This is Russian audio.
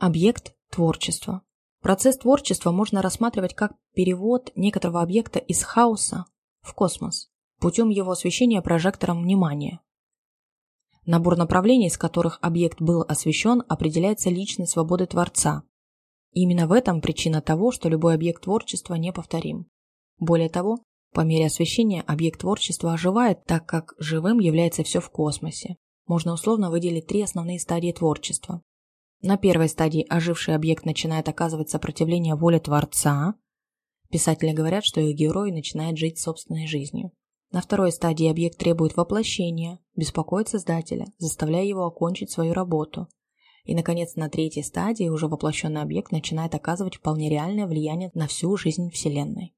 Объект творчества. Процесс творчества можно рассматривать как перевод некоторого объекта из хаоса в космос путем его освещения прожектором внимания. Набор направлений, из которых объект был освещен, определяется личной свободой Творца. И именно в этом причина того, что любой объект творчества неповторим. Более того, по мере освещения объект творчества оживает, так как живым является все в космосе. Можно условно выделить три основные стадии творчества. На первой стадии оживший объект начинает оказывать сопротивление воле Творца. Писатели говорят, что их герой начинает жить собственной жизнью. На второй стадии объект требует воплощения, беспокоит Создателя, заставляя его окончить свою работу. И, наконец, на третьей стадии уже воплощенный объект начинает оказывать вполне реальное влияние на всю жизнь Вселенной.